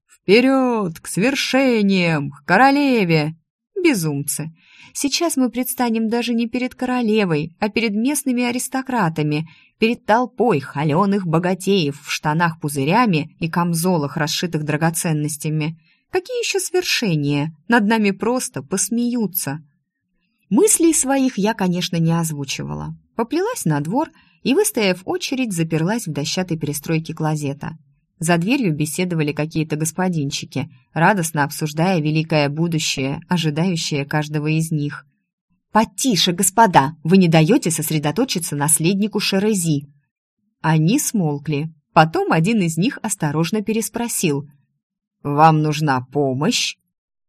«Вперед, к свершениям, к королеве!» Безумцы! Сейчас мы предстанем даже не перед королевой, а перед местными аристократами, перед толпой холеных богатеев в штанах пузырями и камзолах, расшитых драгоценностями — Какие еще свершения? Над нами просто посмеются. Мыслей своих я, конечно, не озвучивала. Поплелась на двор и, выстояв очередь, заперлась в дощатой перестройке клозета. За дверью беседовали какие-то господинчики, радостно обсуждая великое будущее, ожидающее каждого из них. «Потише, господа! Вы не даете сосредоточиться наследнику Шерези!» Они смолкли. Потом один из них осторожно переспросил. «Вам нужна помощь?»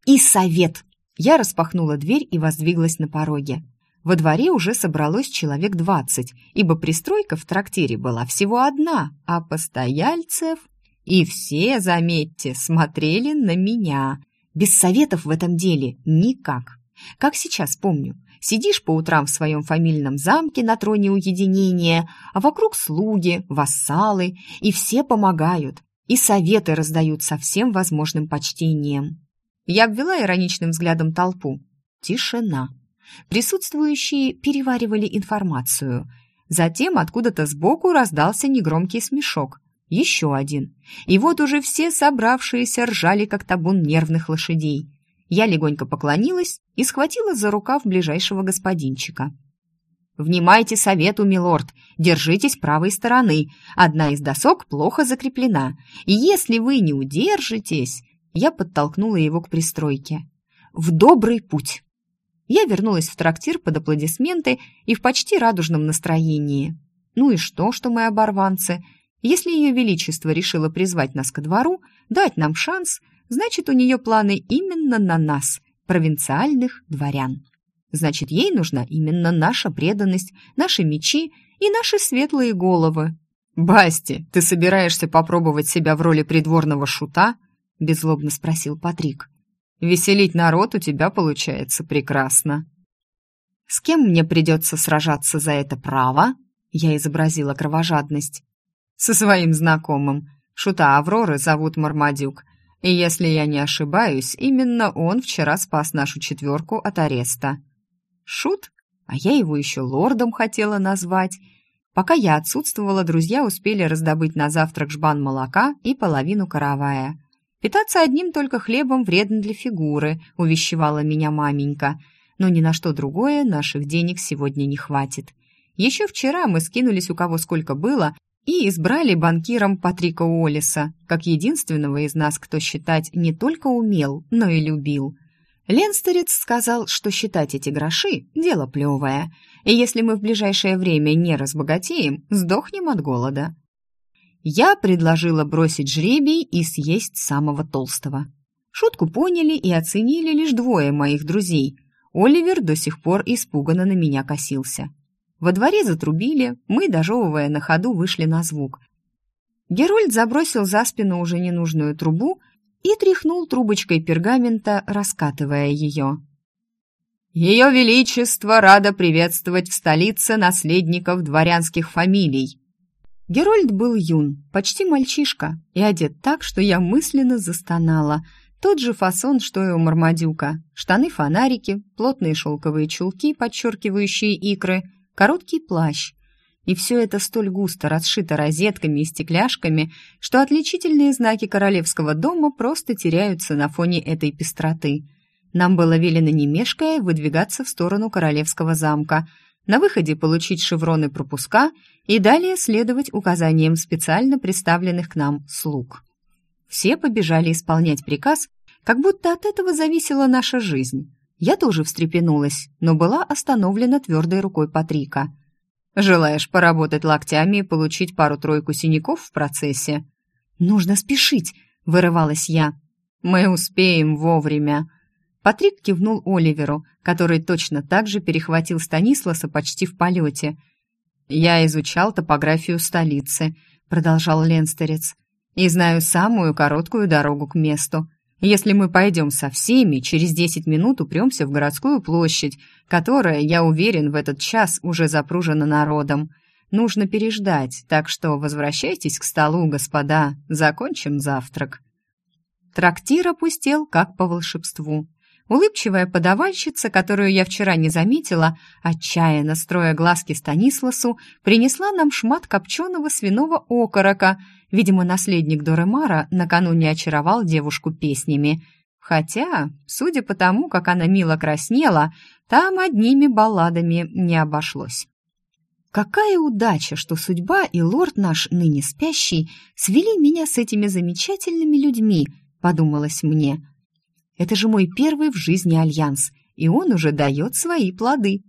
«И совет!» Я распахнула дверь и воздвиглась на пороге. Во дворе уже собралось человек двадцать, ибо пристройка в трактире была всего одна, а постояльцев... И все, заметьте, смотрели на меня. Без советов в этом деле никак. Как сейчас помню, Сидишь по утрам в своем фамильном замке на троне уединения, а вокруг слуги, вассалы, и все помогают, и советы раздают со всем возможным почтением. Я обвела ироничным взглядом толпу. Тишина. Присутствующие переваривали информацию. Затем откуда-то сбоку раздался негромкий смешок. Еще один. И вот уже все собравшиеся ржали, как табун нервных лошадей. Я легонько поклонилась и схватила за рукав ближайшего господинчика. «Внимайте совету, милорд, держитесь правой стороны. Одна из досок плохо закреплена, и если вы не удержитесь...» Я подтолкнула его к пристройке. «В добрый путь!» Я вернулась в трактир под аплодисменты и в почти радужном настроении. Ну и что, что мы оборванцы? Если ее величество решило призвать нас ко двору, дать нам шанс — значит, у нее планы именно на нас, провинциальных дворян. Значит, ей нужна именно наша преданность, наши мечи и наши светлые головы. «Басти, ты собираешься попробовать себя в роли придворного шута?» — беззлобно спросил Патрик. «Веселить народ у тебя получается прекрасно». «С кем мне придется сражаться за это право?» Я изобразила кровожадность. «Со своим знакомым. Шута Авроры зовут Мармадюк. И если я не ошибаюсь, именно он вчера спас нашу четверку от ареста. Шут? А я его еще лордом хотела назвать. Пока я отсутствовала, друзья успели раздобыть на завтрак жбан молока и половину каравая. Питаться одним только хлебом вредно для фигуры, увещевала меня маменька. Но ни на что другое наших денег сегодня не хватит. Еще вчера мы скинулись у кого сколько было и избрали банкиром Патрика Уоллеса, как единственного из нас, кто считать не только умел, но и любил. Ленстерец сказал, что считать эти гроши – дело плевое, и если мы в ближайшее время не разбогатеем, сдохнем от голода. Я предложила бросить жребий и съесть самого толстого. Шутку поняли и оценили лишь двое моих друзей. Оливер до сих пор испуганно на меня косился. Во дворе затрубили, мы, дожевывая на ходу, вышли на звук. Герольд забросил за спину уже ненужную трубу и тряхнул трубочкой пергамента, раскатывая ее. «Ее Величество рада приветствовать в столице наследников дворянских фамилий!» Герольд был юн, почти мальчишка, и одет так, что я мысленно застонала. Тот же фасон, что и у Мармадюка. Штаны-фонарики, плотные шелковые чулки, подчеркивающие икры, короткий плащ. И все это столь густо расшито розетками и стекляшками, что отличительные знаки королевского дома просто теряются на фоне этой пестроты. Нам было велено не мешкая выдвигаться в сторону королевского замка, на выходе получить шевроны пропуска и далее следовать указаниям специально представленных к нам слуг. Все побежали исполнять приказ, как будто от этого зависела наша жизнь. Я тоже встрепенулась, но была остановлена твердой рукой Патрика. «Желаешь поработать локтями и получить пару-тройку синяков в процессе?» «Нужно спешить», — вырывалась я. «Мы успеем вовремя». Патрик кивнул Оливеру, который точно так же перехватил Станисласа почти в полете. «Я изучал топографию столицы», — продолжал Ленстерец, «и знаю самую короткую дорогу к месту. Если мы пойдем со всеми, через десять минут упремся в городскую площадь, которая, я уверен, в этот час уже запружена народом. Нужно переждать, так что возвращайтесь к столу, господа, закончим завтрак». Трактир опустел, как по волшебству. Улыбчивая подавальщица, которую я вчера не заметила, отчаянно строя глазки Станисласу, принесла нам шмат копченого свиного окорока, Видимо, наследник Доремара накануне очаровал девушку песнями. Хотя, судя по тому, как она мило краснела, там одними балладами не обошлось. Какая удача, что судьба и лорд наш, ныне спящий, свели меня с этими замечательными людьми, подумалось мне. Это же мой первый в жизни альянс, и он уже дает свои плоды.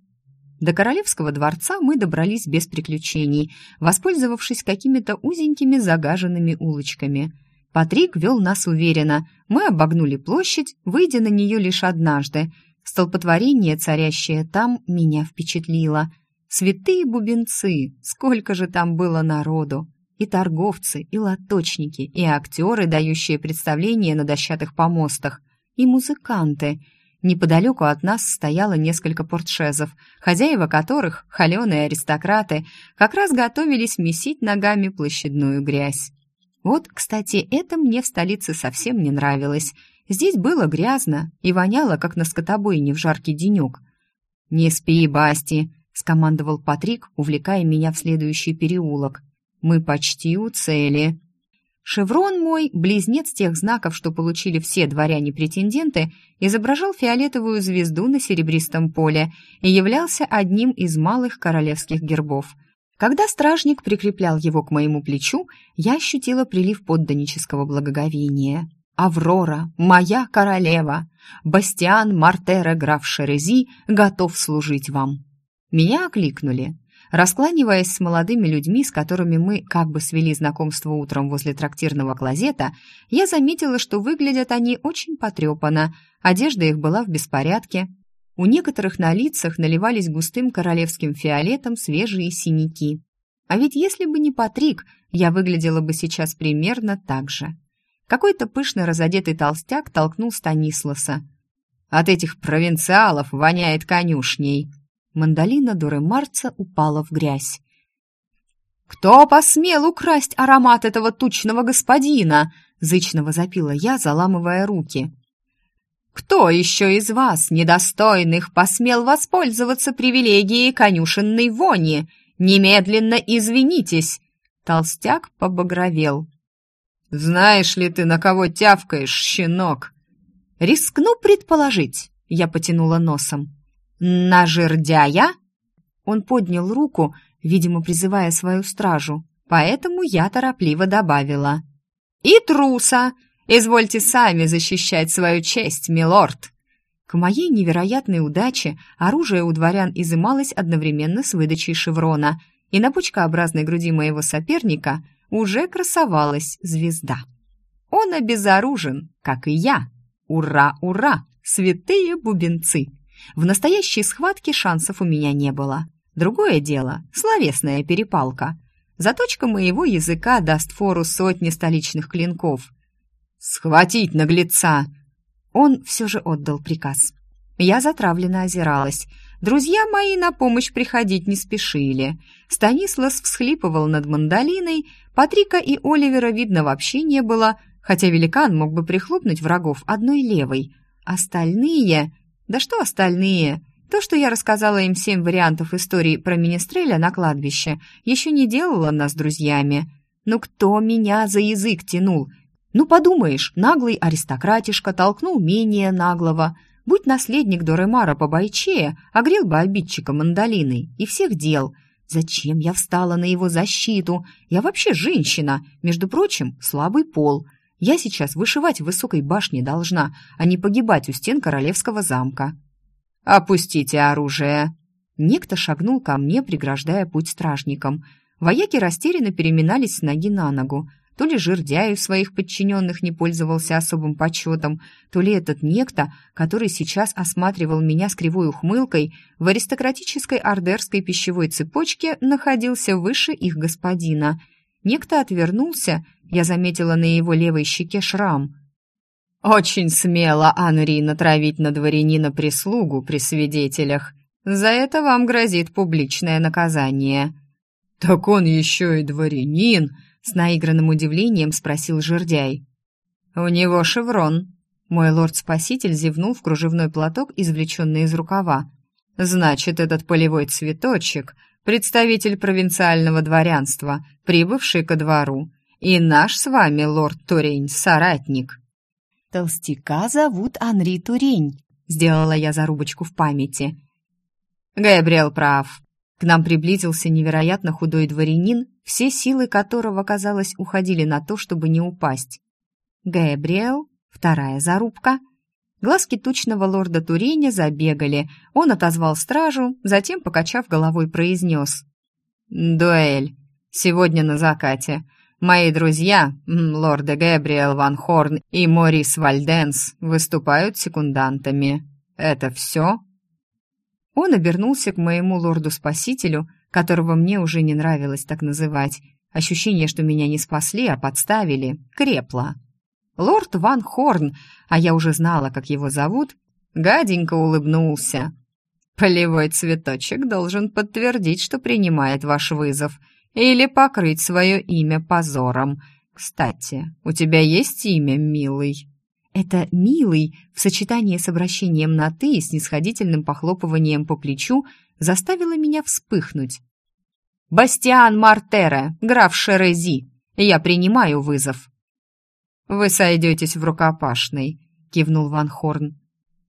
До королевского дворца мы добрались без приключений, воспользовавшись какими-то узенькими загаженными улочками. Патрик вел нас уверенно. Мы обогнули площадь, выйдя на нее лишь однажды. Столпотворение, царящее там, меня впечатлило. Святые бубенцы, сколько же там было народу! И торговцы, и лоточники, и актеры, дающие представления на дощатых помостах, и музыканты — Неподалеку от нас стояло несколько портшезов, хозяева которых, холеные аристократы, как раз готовились месить ногами площадную грязь. Вот, кстати, это мне в столице совсем не нравилось. Здесь было грязно и воняло, как на скотобойне в жаркий денек. «Не спи, Басти!» — скомандовал Патрик, увлекая меня в следующий переулок. «Мы почти у цели!» Шеврон мой, близнец тех знаков, что получили все дворяне-претенденты, изображал фиолетовую звезду на серебристом поле и являлся одним из малых королевских гербов. Когда стражник прикреплял его к моему плечу, я ощутила прилив подданнического благоговения. «Аврора, моя королева! Бастиан Мартера граф Шерези готов служить вам!» Меня окликнули. Раскланиваясь с молодыми людьми, с которыми мы как бы свели знакомство утром возле трактирного клозета, я заметила, что выглядят они очень потрепанно, одежда их была в беспорядке. У некоторых на лицах наливались густым королевским фиолетом свежие синяки. А ведь если бы не Патрик, я выглядела бы сейчас примерно так же. Какой-то пышно разодетый толстяк толкнул Станисласа. «От этих провинциалов воняет конюшней», Мандолина Доры Марца упала в грязь. «Кто посмел украсть аромат этого тучного господина?» — зычно возопила я, заламывая руки. «Кто еще из вас, недостойных, посмел воспользоваться привилегией конюшенной вони? Немедленно извинитесь!» Толстяк побагровел. «Знаешь ли ты, на кого тявкаешь, щенок?» «Рискну предположить», — я потянула носом. «На жердяя?» Он поднял руку, видимо, призывая свою стражу, поэтому я торопливо добавила. «И труса! Извольте сами защищать свою честь, милорд!» К моей невероятной удаче оружие у дворян изымалось одновременно с выдачей шеврона, и на пучкообразной груди моего соперника уже красовалась звезда. Он обезоружен, как и я. Ура, ура! Святые бубенцы! В настоящей схватке шансов у меня не было. Другое дело — словесная перепалка. Заточка моего языка даст фору сотни столичных клинков. «Схватить наглеца!» Он все же отдал приказ. Я затравленно озиралась. Друзья мои на помощь приходить не спешили. Станислав всхлипывал над мандолиной, Патрика и Оливера видно вообще не было, хотя великан мог бы прихлопнуть врагов одной левой. Остальные... Да что остальные? То, что я рассказала им семь вариантов истории про Министреля на кладбище, еще не делало нас друзьями. Ну кто меня за язык тянул? Ну подумаешь, наглый аристократишка толкнул менее наглого. Будь наследник Доремара побойчее, огрел бы обидчика мандолиной и всех дел. Зачем я встала на его защиту? Я вообще женщина, между прочим, слабый пол. Я сейчас вышивать в высокой башне должна, а не погибать у стен королевского замка. «Опустите оружие!» Некто шагнул ко мне, преграждая путь стражникам. Вояки растерянно переминались с ноги на ногу. То ли жердяю своих подчиненных не пользовался особым почетом, то ли этот некто, который сейчас осматривал меня с кривой ухмылкой, в аристократической ордерской пищевой цепочке находился выше их господина. Некто отвернулся я заметила на его левой щеке шрам. «Очень смело, Анри, натравить на дворянина прислугу при свидетелях. За это вам грозит публичное наказание». «Так он еще и дворянин?» — с наигранным удивлением спросил жердяй. «У него шеврон». Мой лорд-спаситель зевнул в кружевной платок, извлеченный из рукава. «Значит, этот полевой цветочек — представитель провинциального дворянства, прибывший ко двору, И наш с вами лорд Турень соратник». «Толстяка зовут Анри Турень», — сделала я зарубочку в памяти. Габриэл прав. К нам приблизился невероятно худой дворянин, все силы которого, казалось, уходили на то, чтобы не упасть. Габриэл, вторая зарубка. Глазки тучного лорда Туреня забегали. Он отозвал стражу, затем, покачав головой, произнес. «Дуэль. Сегодня на закате. Мои друзья, лорды Габриэл Ван Хорн и Морис Вальденс, выступают секундантами. Это все?» Он обернулся к моему лорду-спасителю, которого мне уже не нравилось так называть. Ощущение, что меня не спасли, а подставили, крепло. Лорд Ван Хорн, а я уже знала, как его зовут, гаденько улыбнулся. «Полевой цветочек должен подтвердить, что принимает ваш вызов, или покрыть свое имя позором. Кстати, у тебя есть имя, милый?» Это «милый» в сочетании с обращением на «ты» и снисходительным похлопыванием по плечу заставило меня вспыхнуть. «Бастиан Мартера, граф Шерези, я принимаю вызов». «Вы сойдетесь в рукопашной», — кивнул Ван Хорн.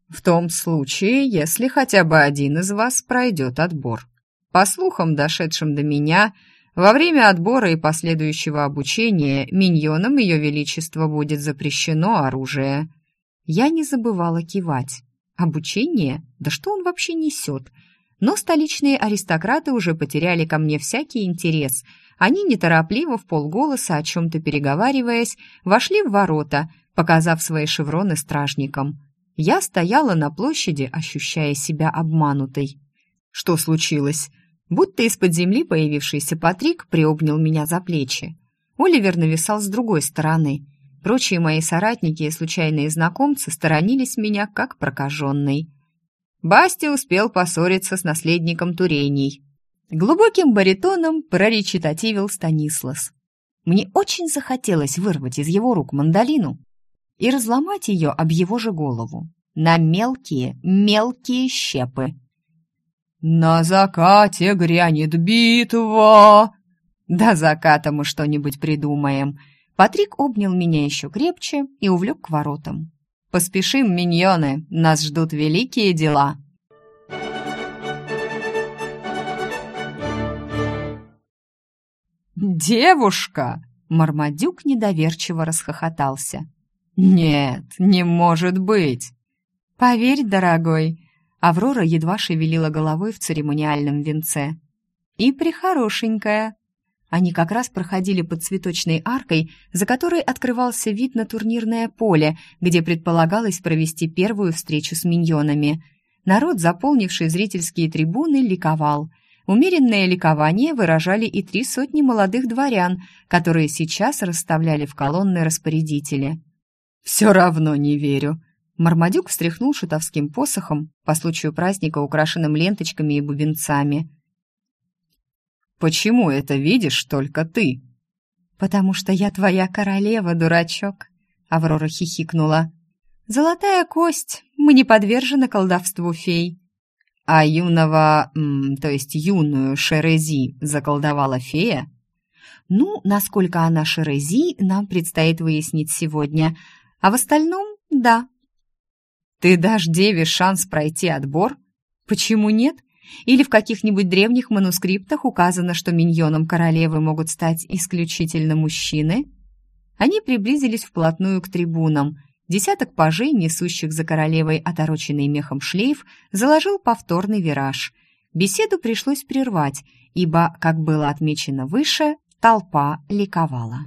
«В том случае, если хотя бы один из вас пройдет отбор. По слухам, дошедшим до меня, — во время отбора и последующего обучения миньонам Ее Величества будет запрещено оружие. Я не забывала кивать. Обучение? Да что он вообще несет? Но столичные аристократы уже потеряли ко мне всякий интерес. Они неторопливо в полголоса, о чем-то переговариваясь, вошли в ворота, показав свои шевроны стражникам. Я стояла на площади, ощущая себя обманутой. Что случилось? Будто из-под земли появившийся Патрик приобнял меня за плечи. Оливер нависал с другой стороны. Прочие мои соратники и случайные знакомцы сторонились меня как прокаженный. Басти успел поссориться с наследником Турений. Глубоким баритоном проречитативил Станислас. Мне очень захотелось вырвать из его рук мандолину и разломать ее об его же голову на мелкие, мелкие щепы. «На закате грянет битва!» «До заката мы что-нибудь придумаем!» Патрик обнял меня еще крепче и увлек к воротам. «Поспешим, миньоны, нас ждут великие дела!» «Девушка!» — Мармадюк недоверчиво расхохотался. «Нет, не может быть!» «Поверь, дорогой, Аврора едва шевелила головой в церемониальном венце. «И прихорошенькая». Они как раз проходили под цветочной аркой, за которой открывался вид на турнирное поле, где предполагалось провести первую встречу с миньонами. Народ, заполнивший зрительские трибуны, ликовал. Умеренное ликование выражали и три сотни молодых дворян, которые сейчас расставляли в колонны распорядители. «Все равно не верю», Мармадюк встряхнул шутовским посохом, по случаю праздника, украшенным ленточками и бубенцами. «Почему это видишь только ты?» «Потому что я твоя королева, дурачок», — Аврора хихикнула. «Золотая кость, мы не подвержены колдовству фей». «А юного, то есть юную Шерези заколдовала фея?» «Ну, насколько она Шерези, нам предстоит выяснить сегодня. А в остальном, да, ты дашь деве шанс пройти отбор? Почему нет? Или в каких-нибудь древних манускриптах указано, что миньоном королевы могут стать исключительно мужчины? Они приблизились вплотную к трибунам. Десяток пажей, несущих за королевой отороченный мехом шлейф, заложил повторный вираж. Беседу пришлось прервать, ибо, как было отмечено выше, толпа ликовала.